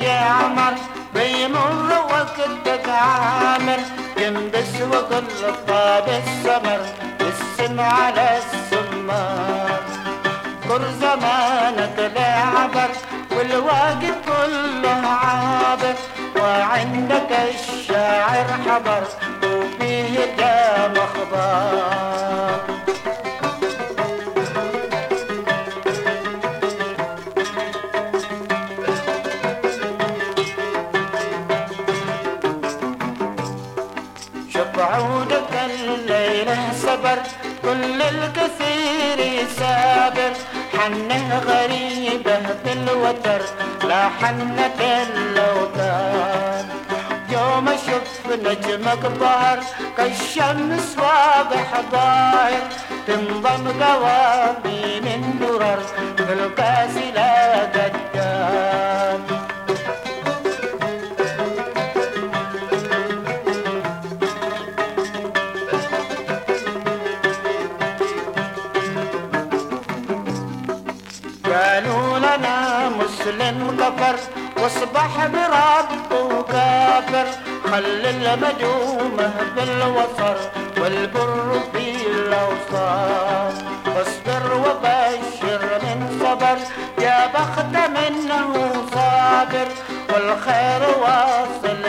يا عمر بيمر وقت عامر ينبس وظل طاب السمر السن على السمار كر زمانك لا عبر والواجب كله عابر. وعندك الشاعر حبر وفيه جابر شوف عودك الليلة صبر كل الكثير سابر. حنه غريبة بالوتر لا حنة الأوتار يوم أشوف نجمك ظهر كالشمس واضح ظاهر تنضم قوامي من درر في الكاس لا قالوا لنا مسلم كفر وأصبح بربه كافر خلي المدومة بالوصر والبر في الأوصاف واصبر وبشر من صبر يا بخت منه صابر. والخير واصل